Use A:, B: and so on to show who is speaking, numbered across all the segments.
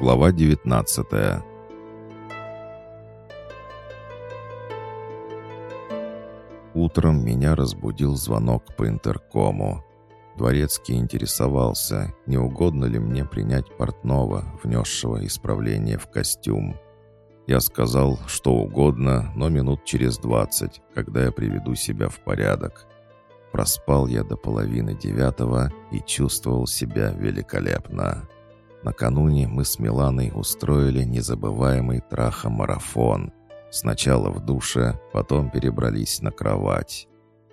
A: Глава 19 Утром меня разбудил звонок по интеркому. Дворецкий интересовался, не угодно ли мне принять портного, внесшего исправление в костюм. Я сказал, что угодно, но минут через двадцать, когда я приведу себя в порядок. Проспал я до половины девятого и чувствовал себя великолепно. Накануне мы с Миланой устроили незабываемый трахомарафон. Сначала в душе, потом перебрались на кровать.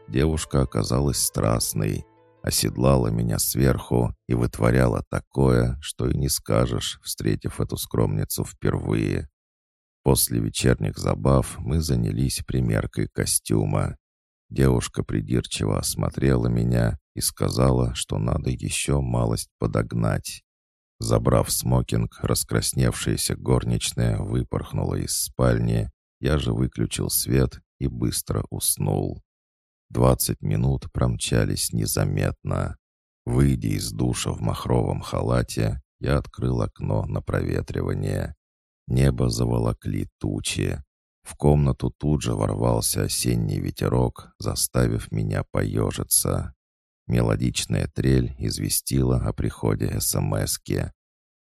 A: Девушка оказалась страстной, оседлала меня сверху и вытворяла такое, что и не скажешь, встретив эту скромницу впервые. После вечерних забав мы занялись примеркой костюма. Девушка придирчиво осмотрела меня и сказала, что надо еще малость подогнать. Забрав смокинг, раскрасневшаяся горничная выпорхнула из спальни, я же выключил свет и быстро уснул. Двадцать минут промчались незаметно. Выйдя из душа в махровом халате, я открыл окно на проветривание. Небо заволокли тучи. В комнату тут же ворвался осенний ветерок, заставив меня поежиться. Мелодичная трель известила о приходе СМСки.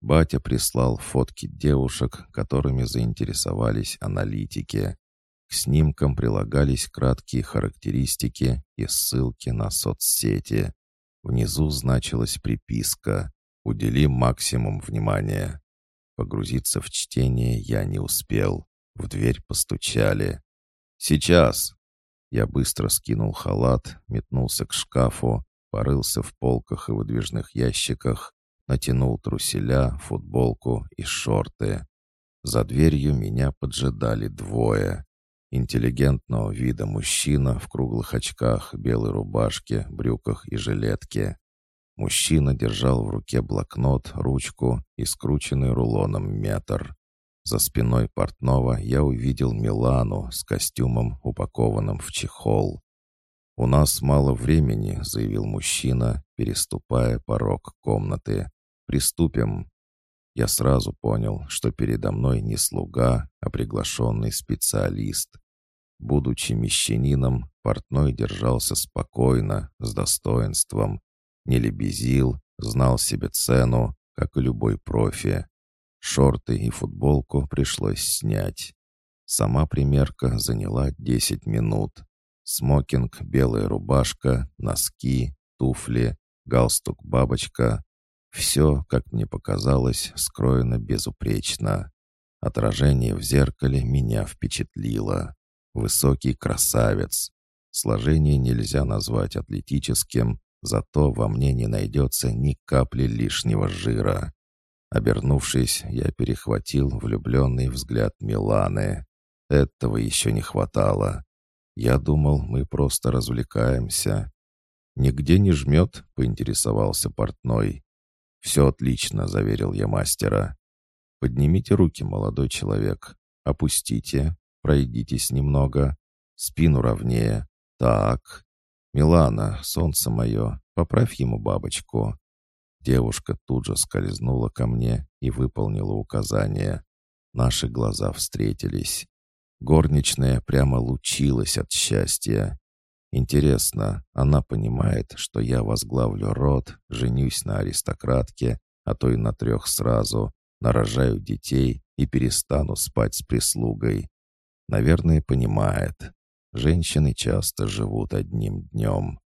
A: Батя прислал фотки девушек, которыми заинтересовались аналитики. К снимкам прилагались краткие характеристики и ссылки на соцсети. Внизу значилась приписка «Удели максимум внимания». Погрузиться в чтение я не успел. В дверь постучали. «Сейчас!» Я быстро скинул халат, метнулся к шкафу, порылся в полках и выдвижных ящиках, натянул труселя, футболку и шорты. За дверью меня поджидали двое. Интеллигентного вида мужчина в круглых очках, белой рубашке, брюках и жилетке. Мужчина держал в руке блокнот, ручку и скрученный рулоном метр. За спиной портного я увидел Милану с костюмом, упакованным в чехол. «У нас мало времени», — заявил мужчина, переступая порог комнаты. «Приступим». Я сразу понял, что передо мной не слуга, а приглашенный специалист. Будучи мещанином, портной держался спокойно, с достоинством, не лебезил, знал себе цену, как и любой профи. Шорты и футболку пришлось снять. Сама примерка заняла 10 минут. Смокинг, белая рубашка, носки, туфли, галстук-бабочка, все, как мне показалось, скроено безупречно. Отражение в зеркале меня впечатлило. Высокий красавец. Сложение нельзя назвать атлетическим, зато во мне не найдется ни капли лишнего жира. Обернувшись, я перехватил влюбленный взгляд Миланы. Этого еще не хватало. Я думал, мы просто развлекаемся. «Нигде не жмет?» — поинтересовался портной. «Все отлично», — заверил я мастера. «Поднимите руки, молодой человек. Опустите. Пройдитесь немного. Спину ровнее. Так. Милана, солнце мое, поправь ему бабочку». Девушка тут же скользнула ко мне и выполнила указание. Наши глаза встретились. Горничная прямо лучилась от счастья. Интересно, она понимает, что я возглавлю род, женюсь на аристократке, а то и на трех сразу, нарожаю детей и перестану спать с прислугой. Наверное, понимает. Женщины часто живут одним днем.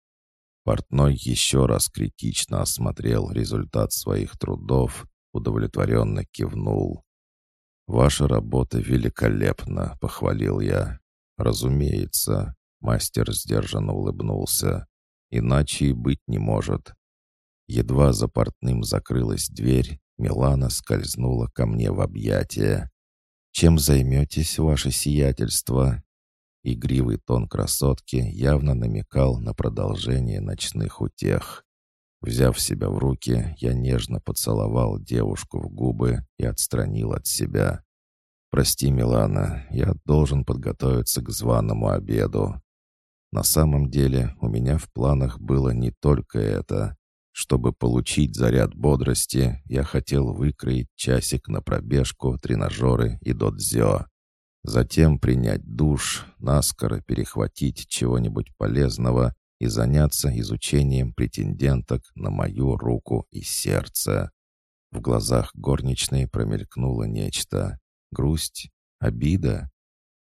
A: Портной еще раз критично осмотрел результат своих трудов, удовлетворенно кивнул. «Ваша работа великолепна», — похвалил я. «Разумеется, Мастер сдержанно улыбнулся. «Иначе и быть не может». Едва за портным закрылась дверь, Милана скользнула ко мне в объятия. «Чем займетесь, ваше сиятельство?» Игривый тон красотки явно намекал на продолжение ночных утех. Взяв себя в руки, я нежно поцеловал девушку в губы и отстранил от себя. «Прости, Милана, я должен подготовиться к званому обеду. На самом деле у меня в планах было не только это. Чтобы получить заряд бодрости, я хотел выкроить часик на пробежку, тренажеры и додзё. Затем принять душ, наскоро перехватить чего-нибудь полезного и заняться изучением претенденток на мою руку и сердце. В глазах горничной промелькнуло нечто. Грусть? Обида?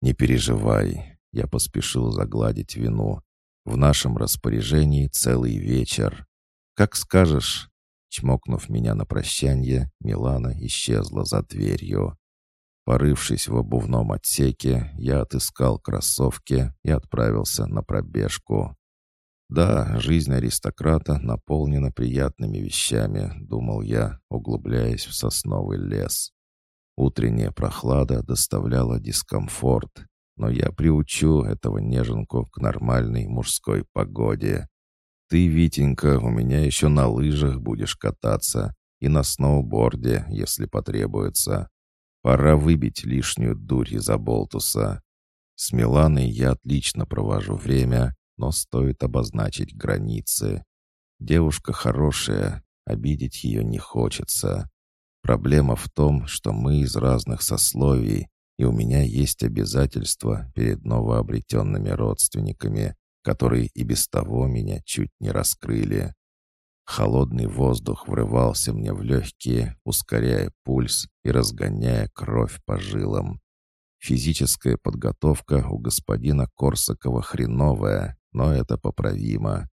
A: Не переживай, я поспешил загладить вину. В нашем распоряжении целый вечер. Как скажешь. Чмокнув меня на прощание, Милана исчезла за дверью. Порывшись в обувном отсеке, я отыскал кроссовки и отправился на пробежку. Да, жизнь аристократа наполнена приятными вещами, думал я, углубляясь в сосновый лес. Утренняя прохлада доставляла дискомфорт, но я приучу этого неженку к нормальной мужской погоде. Ты, Витенька, у меня еще на лыжах будешь кататься и на сноуборде, если потребуется. Пора выбить лишнюю дурь из болтуса. С Миланой я отлично провожу время, но стоит обозначить границы. Девушка хорошая, обидеть ее не хочется. Проблема в том, что мы из разных сословий, и у меня есть обязательства перед новообретенными родственниками, которые и без того меня чуть не раскрыли. Холодный воздух врывался мне в легкие, ускоряя пульс и разгоняя кровь по жилам. Физическая подготовка у господина Корсакова хреновая, но это поправимо.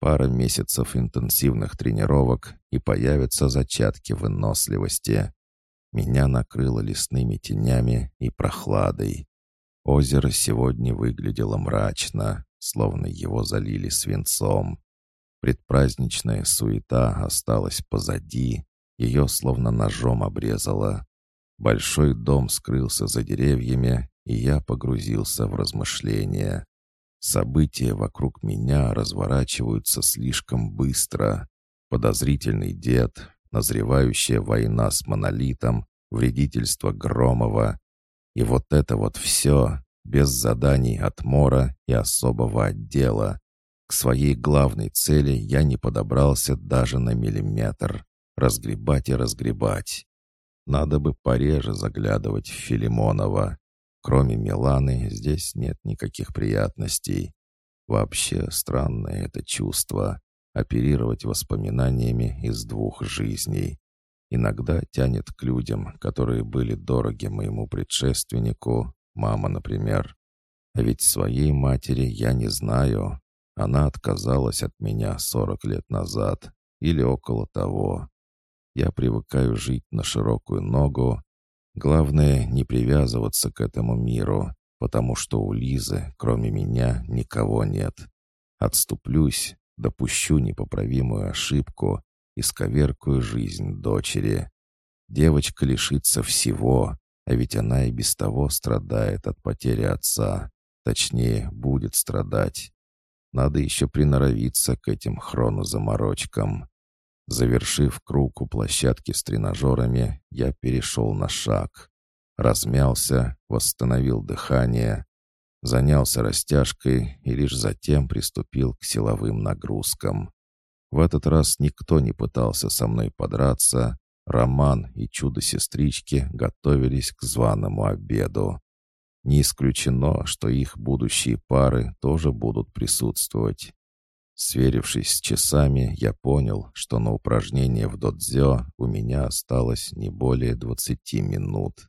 A: Пара месяцев интенсивных тренировок, и появятся зачатки выносливости. Меня накрыло лесными тенями и прохладой. Озеро сегодня выглядело мрачно, словно его залили свинцом. Предпраздничная суета осталась позади, ее словно ножом обрезало. Большой дом скрылся за деревьями, и я погрузился в размышления. События вокруг меня разворачиваются слишком быстро. Подозрительный дед, назревающая война с монолитом, вредительство Громова. И вот это вот все, без заданий от Мора и особого отдела. К своей главной цели я не подобрался даже на миллиметр. Разгребать и разгребать. Надо бы пореже заглядывать в Филимонова. Кроме Миланы здесь нет никаких приятностей. Вообще странное это чувство — оперировать воспоминаниями из двух жизней. Иногда тянет к людям, которые были дороги моему предшественнику, мама, например. А ведь своей матери я не знаю. Она отказалась от меня сорок лет назад или около того. Я привыкаю жить на широкую ногу, Главное, не привязываться к этому миру, потому что у Лизы, кроме меня, никого нет. Отступлюсь, допущу непоправимую ошибку и сковеркую жизнь дочери. Девочка лишится всего, а ведь она и без того страдает от потери отца. Точнее, будет страдать. Надо еще приноровиться к этим хронозаморочкам. Завершив круг у площадки с тренажерами, я перешел на шаг. Размялся, восстановил дыхание, занялся растяжкой и лишь затем приступил к силовым нагрузкам. В этот раз никто не пытался со мной подраться. Роман и чудо-сестрички готовились к званому обеду. Не исключено, что их будущие пары тоже будут присутствовать. Сверившись с часами, я понял, что на упражнение в додзё у меня осталось не более 20 минут.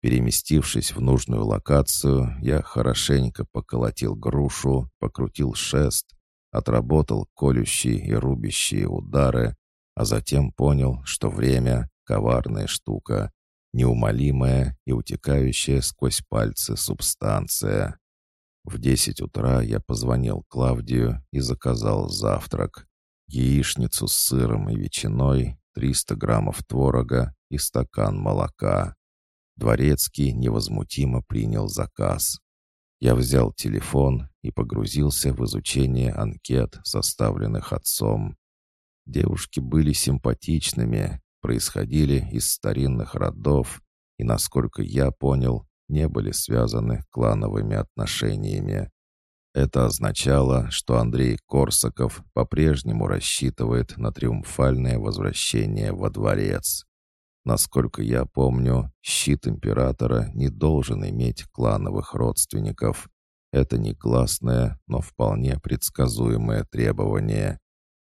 A: Переместившись в нужную локацию, я хорошенько поколотил грушу, покрутил шест, отработал колющие и рубящие удары, а затем понял, что время — коварная штука, неумолимая и утекающая сквозь пальцы субстанция. В десять утра я позвонил Клавдию и заказал завтрак. Яичницу с сыром и ветчиной, 300 граммов творога и стакан молока. Дворецкий невозмутимо принял заказ. Я взял телефон и погрузился в изучение анкет, составленных отцом. Девушки были симпатичными, происходили из старинных родов и, насколько я понял, не были связаны клановыми отношениями. Это означало, что Андрей Корсаков по-прежнему рассчитывает на триумфальное возвращение во дворец. Насколько я помню, щит императора не должен иметь клановых родственников. Это не классное, но вполне предсказуемое требование.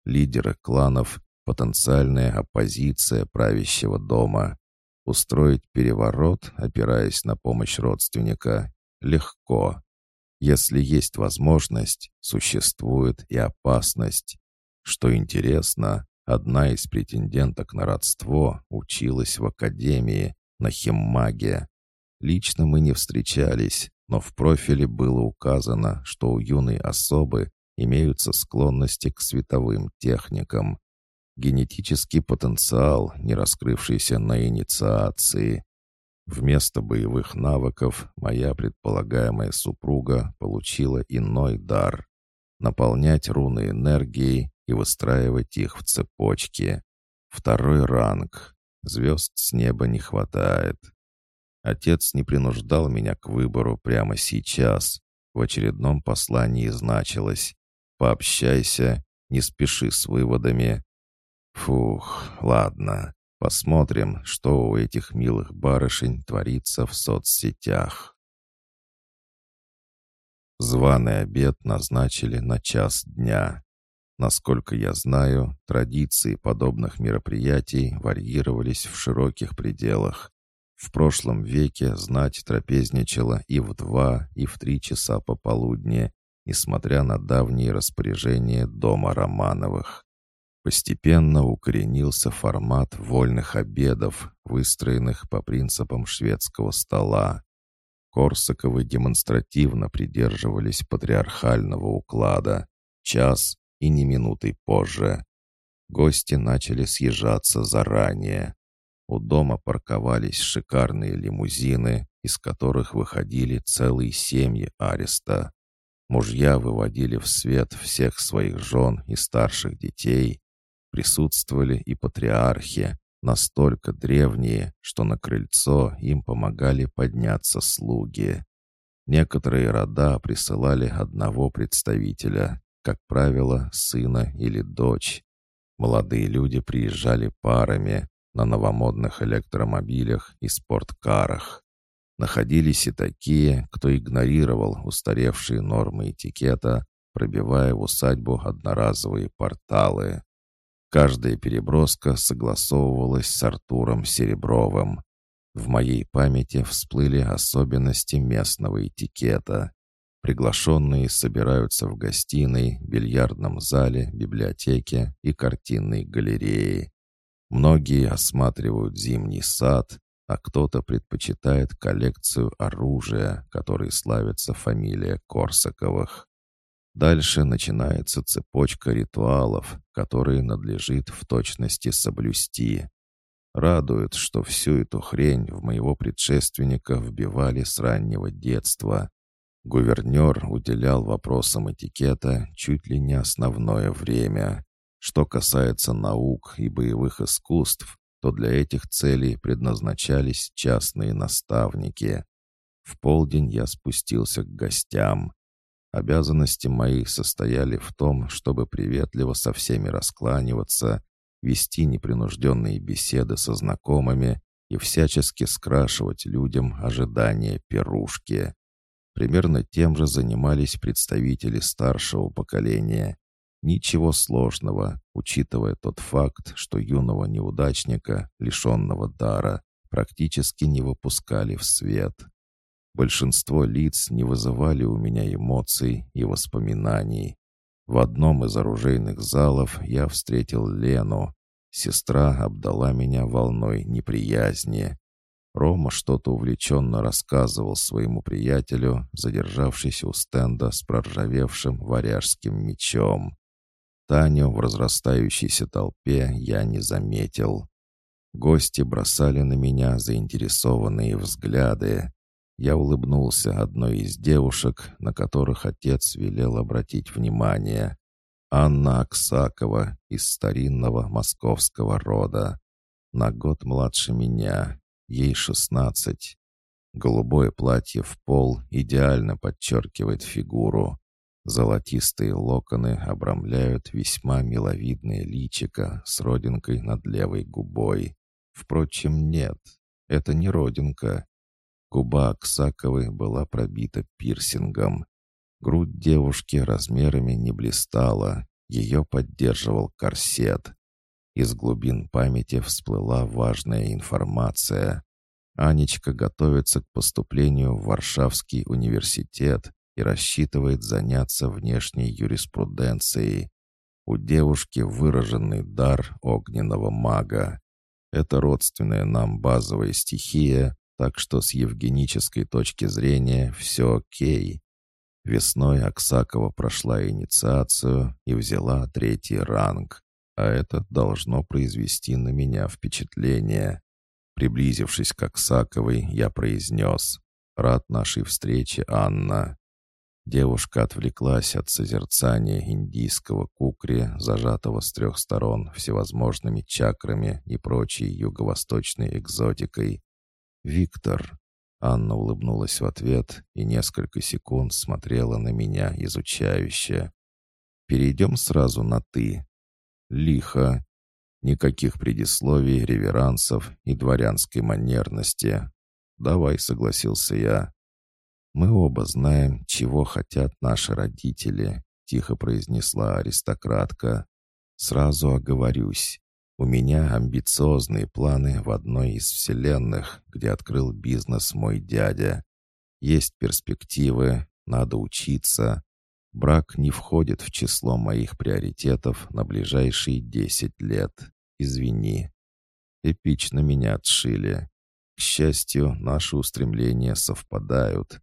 A: Лидеры кланов — потенциальная оппозиция правящего дома. Устроить переворот, опираясь на помощь родственника, легко. Если есть возможность, существует и опасность. Что интересно, одна из претенденток на родство училась в академии на химмаге. Лично мы не встречались, но в профиле было указано, что у юной особы имеются склонности к световым техникам. Генетический потенциал, не раскрывшийся на инициации. Вместо боевых навыков моя предполагаемая супруга получила иной дар — наполнять руны энергией и выстраивать их в цепочки. Второй ранг. Звезд с неба не хватает. Отец не принуждал меня к выбору прямо сейчас. В очередном послании значилось «Пообщайся, не спеши с выводами». Фух, ладно, посмотрим, что у этих милых барышень творится в соцсетях. Званый обед назначили на час дня. Насколько я знаю, традиции подобных мероприятий варьировались в широких пределах. В прошлом веке знать трапезничала и в два, и в три часа пополудни, несмотря на давние распоряжения дома Романовых. Постепенно укоренился формат вольных обедов, выстроенных по принципам шведского стола. Корсаковы демонстративно придерживались патриархального уклада. Час и не минуты позже. Гости начали съезжаться заранее. У дома парковались шикарные лимузины, из которых выходили целые семьи ареста. Мужья выводили в свет всех своих жен и старших детей. Присутствовали и патриархи, настолько древние, что на крыльцо им помогали подняться слуги. Некоторые рода присылали одного представителя, как правило, сына или дочь. Молодые люди приезжали парами, на новомодных электромобилях и спорткарах. Находились и такие, кто игнорировал устаревшие нормы этикета, пробивая в усадьбу одноразовые порталы. Каждая переброска согласовывалась с Артуром Серебровым. В моей памяти всплыли особенности местного этикета. Приглашенные собираются в гостиной, бильярдном зале, библиотеке и картинной галерее. Многие осматривают зимний сад, а кто-то предпочитает коллекцию оружия, которой славится фамилия Корсаковых. Дальше начинается цепочка ритуалов, которые надлежит в точности соблюсти. Радует, что всю эту хрень в моего предшественника вбивали с раннего детства. Гувернер уделял вопросам этикета чуть ли не основное время. Что касается наук и боевых искусств, то для этих целей предназначались частные наставники. В полдень я спустился к гостям. Обязанности мои состояли в том, чтобы приветливо со всеми раскланиваться, вести непринужденные беседы со знакомыми и всячески скрашивать людям ожидания пирушки. Примерно тем же занимались представители старшего поколения. Ничего сложного, учитывая тот факт, что юного неудачника, лишенного дара, практически не выпускали в свет. Большинство лиц не вызывали у меня эмоций и воспоминаний. В одном из оружейных залов я встретил Лену. Сестра обдала меня волной неприязни. Рома что-то увлеченно рассказывал своему приятелю, задержавшись у стенда с проржавевшим варяжским мечом. Таню в разрастающейся толпе я не заметил. Гости бросали на меня заинтересованные взгляды. Я улыбнулся одной из девушек, на которых отец велел обратить внимание. Анна Аксакова из старинного московского рода. На год младше меня, ей шестнадцать. Голубое платье в пол идеально подчеркивает фигуру. Золотистые локоны обрамляют весьма миловидное личико с родинкой над левой губой. Впрочем, нет, это не родинка. Губа Аксаковой была пробита пирсингом. Грудь девушки размерами не блистала, ее поддерживал корсет. Из глубин памяти всплыла важная информация. Анечка готовится к поступлению в Варшавский университет и рассчитывает заняться внешней юриспруденцией. У девушки выраженный дар огненного мага. Это родственная нам базовая стихия, так что с евгенической точки зрения все окей. Весной Аксакова прошла инициацию и взяла третий ранг, а это должно произвести на меня впечатление. Приблизившись к Аксаковой, я произнес «Рад нашей встрече, Анна». Девушка отвлеклась от созерцания индийского кукри, зажатого с трех сторон всевозможными чакрами и прочей юго-восточной экзотикой. «Виктор!» Анна улыбнулась в ответ и несколько секунд смотрела на меня изучающе. «Перейдем сразу на «ты». Лихо. Никаких предисловий, реверансов и дворянской манерности. «Давай», — согласился я. «Мы оба знаем, чего хотят наши родители», — тихо произнесла аристократка. «Сразу оговорюсь. У меня амбициозные планы в одной из вселенных, где открыл бизнес мой дядя. Есть перспективы, надо учиться. Брак не входит в число моих приоритетов на ближайшие десять лет. Извини. Эпично меня отшили. К счастью, наши устремления совпадают.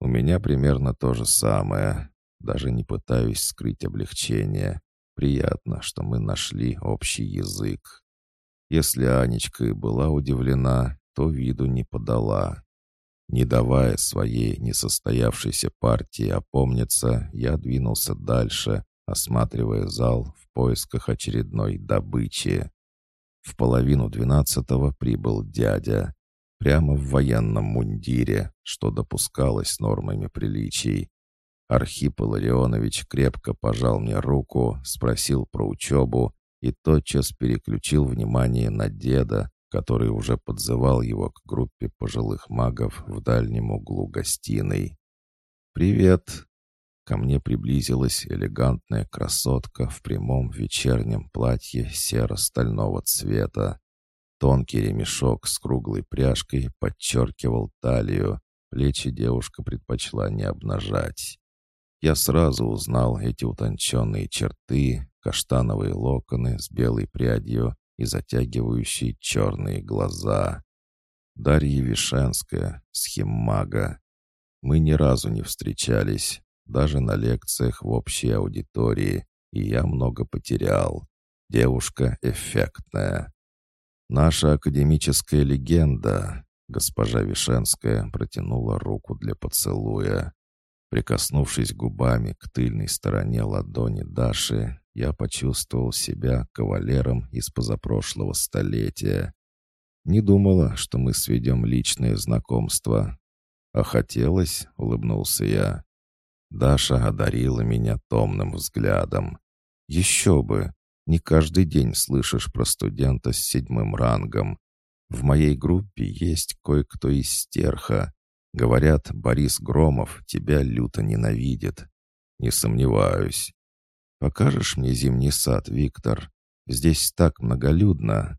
A: У меня примерно то же самое. Даже не пытаюсь скрыть облегчение. Приятно, что мы нашли общий язык. Если Анечка и была удивлена, то виду не подала. Не давая своей несостоявшейся партии опомниться, я двинулся дальше, осматривая зал в поисках очередной добычи. В половину двенадцатого прибыл дядя. Прямо в военном мундире, что допускалось нормами приличий. Архип Илларионович крепко пожал мне руку, спросил про учебу и тотчас переключил внимание на деда, который уже подзывал его к группе пожилых магов в дальнем углу гостиной. «Привет!» Ко мне приблизилась элегантная красотка в прямом вечернем платье серо-стального цвета. Тонкий ремешок с круглой пряжкой подчеркивал талию. Плечи девушка предпочла не обнажать. Я сразу узнал эти утонченные черты, каштановые локоны с белой прядью и затягивающие черные глаза. Дарья Вишенская, схеммага. Мы ни разу не встречались, даже на лекциях в общей аудитории, и я много потерял. Девушка эффектная. «Наша академическая легенда», — госпожа Вишенская протянула руку для поцелуя. Прикоснувшись губами к тыльной стороне ладони Даши, я почувствовал себя кавалером из позапрошлого столетия. Не думала, что мы сведем личное знакомство. А хотелось, — улыбнулся я. Даша одарила меня томным взглядом. Еще бы! Не каждый день слышишь про студента с седьмым рангом. В моей группе есть кое-кто из стерха. Говорят, Борис Громов тебя люто ненавидит. Не сомневаюсь. Покажешь мне зимний сад, Виктор? Здесь так многолюдно.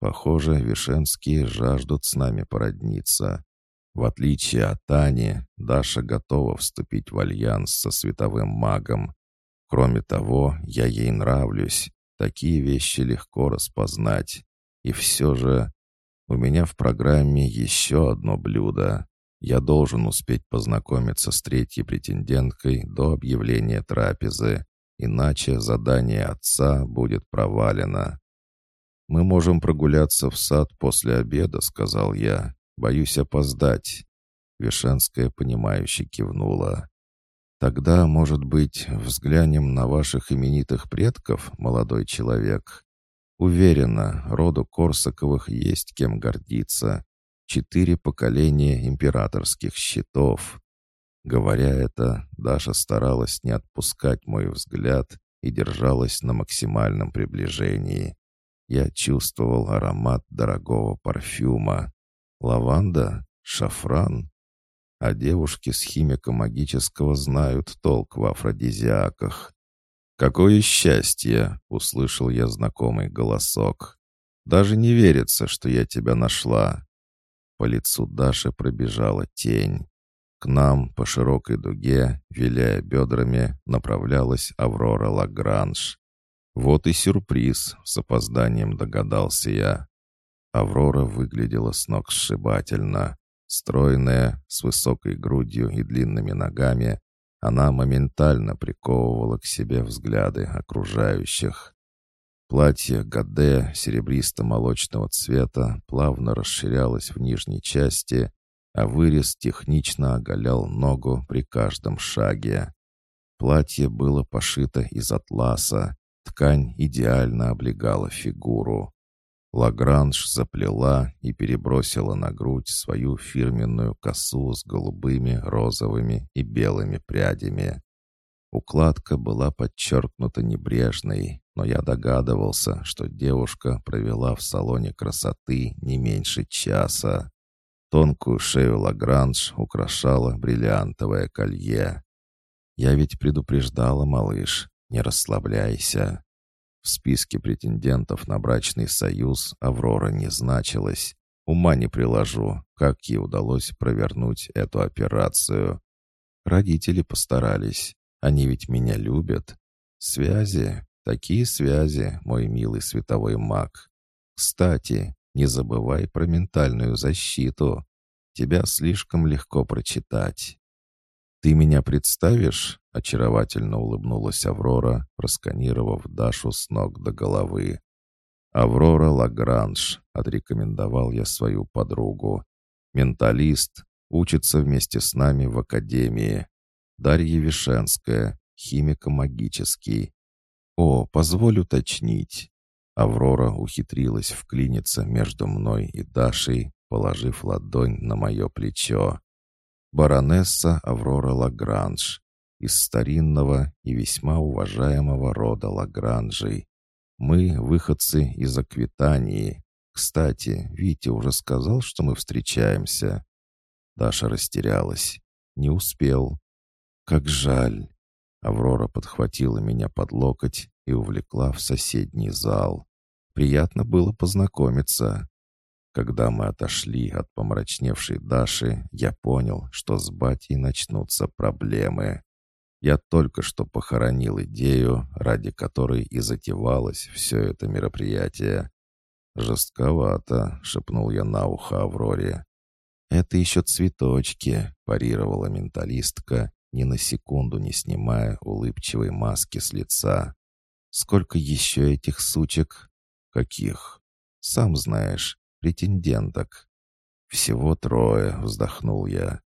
A: Похоже, Вишенские жаждут с нами породниться. В отличие от Ани, Даша готова вступить в альянс со световым магом. Кроме того, я ей нравлюсь. Такие вещи легко распознать. И все же у меня в программе еще одно блюдо. Я должен успеть познакомиться с третьей претенденткой до объявления трапезы, иначе задание отца будет провалено. «Мы можем прогуляться в сад после обеда», — сказал я. «Боюсь опоздать». Вишенская, понимающе кивнула. Тогда, может быть, взглянем на ваших именитых предков, молодой человек. Уверена, роду Корсаковых есть кем гордиться. Четыре поколения императорских щитов. Говоря это, Даша старалась не отпускать мой взгляд и держалась на максимальном приближении. Я чувствовал аромат дорогого парфюма. Лаванда? Шафран? А девушки с химико-магического знают толк в афродизиаках. «Какое счастье!» — услышал я знакомый голосок. «Даже не верится, что я тебя нашла». По лицу Даши пробежала тень. К нам по широкой дуге, виляя бедрами, направлялась Аврора Лагранж. Вот и сюрприз, с опозданием догадался я. Аврора выглядела с ног сшибательно. Стройная, с высокой грудью и длинными ногами, она моментально приковывала к себе взгляды окружающих. Платье Гаде серебристо-молочного цвета плавно расширялось в нижней части, а вырез технично оголял ногу при каждом шаге. Платье было пошито из атласа, ткань идеально облегала фигуру. Лагранж заплела и перебросила на грудь свою фирменную косу с голубыми, розовыми и белыми прядями. Укладка была подчеркнута небрежной, но я догадывался, что девушка провела в салоне красоты не меньше часа. Тонкую шею Лагранж украшала бриллиантовое колье. «Я ведь предупреждала, малыш, не расслабляйся». В списке претендентов на брачный союз Аврора не значилась. Ума не приложу, как ей удалось провернуть эту операцию. Родители постарались. Они ведь меня любят. Связи, такие связи, мой милый световой маг. Кстати, не забывай про ментальную защиту. Тебя слишком легко прочитать. «Ты меня представишь?» — очаровательно улыбнулась Аврора, просканировав Дашу с ног до головы. «Аврора Лагранж», — отрекомендовал я свою подругу. «Менталист, учится вместе с нами в академии. Дарья Вишенская, химико-магический. О, позволь уточнить». Аврора ухитрилась вклиниться между мной и Дашей, положив ладонь на мое плечо баронесса Аврора Лагранж из старинного и весьма уважаемого рода Лагранжей. Мы выходцы из Аквитании. Кстати, Витя уже сказал, что мы встречаемся. Даша растерялась. Не успел. Как жаль. Аврора подхватила меня под локоть и увлекла в соседний зал. Приятно было познакомиться. Когда мы отошли от помрачневшей Даши, я понял, что с батей начнутся проблемы. Я только что похоронил идею, ради которой и затевалось все это мероприятие. «Жестковато», — шепнул я на ухо Авроре. «Это еще цветочки», — парировала менталистка, ни на секунду не снимая улыбчивой маски с лица. «Сколько еще этих сучек?» «Каких?» «Сам знаешь, претенденток. «Всего трое», — вздохнул я.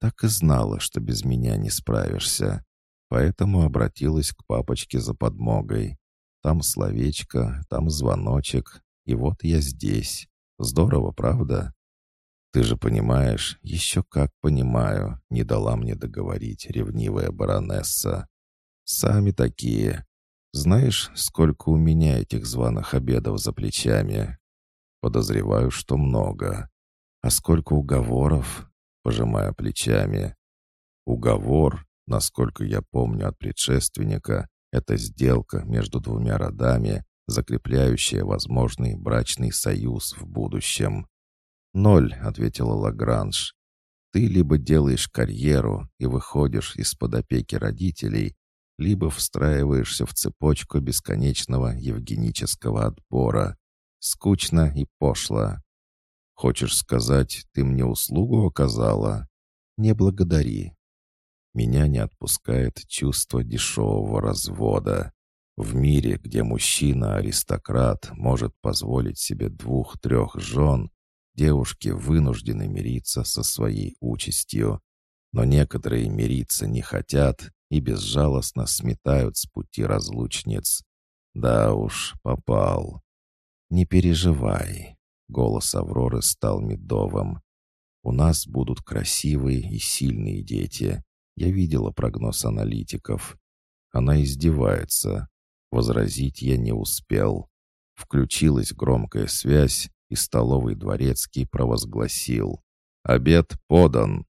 A: Так и знала, что без меня не справишься. Поэтому обратилась к папочке за подмогой. Там словечко, там звоночек, и вот я здесь. Здорово, правда? Ты же понимаешь, еще как понимаю, не дала мне договорить ревнивая баронесса. Сами такие. Знаешь, сколько у меня этих званых обедов за плечами? Подозреваю, что много. А сколько уговоров? Пожимая плечами. Уговор, насколько я помню от предшественника, это сделка между двумя родами, закрепляющая возможный брачный союз в будущем. «Ноль», — ответила Лагранж. «Ты либо делаешь карьеру и выходишь из-под опеки родителей, либо встраиваешься в цепочку бесконечного евгенического отбора. Скучно и пошло. Хочешь сказать, ты мне услугу оказала? Не благодари. Меня не отпускает чувство дешевого развода. В мире, где мужчина-аристократ может позволить себе двух-трех жен, девушки вынуждены мириться со своей участью. Но некоторые мириться не хотят и безжалостно сметают с пути разлучниц. Да уж, попал. «Не переживай». Голос Авроры стал медовым. У нас будут красивые и сильные дети. Я видела прогноз аналитиков. Она издевается. Возразить я не успел. Включилась громкая связь, и столовый дворецкий провозгласил. «Обед подан!»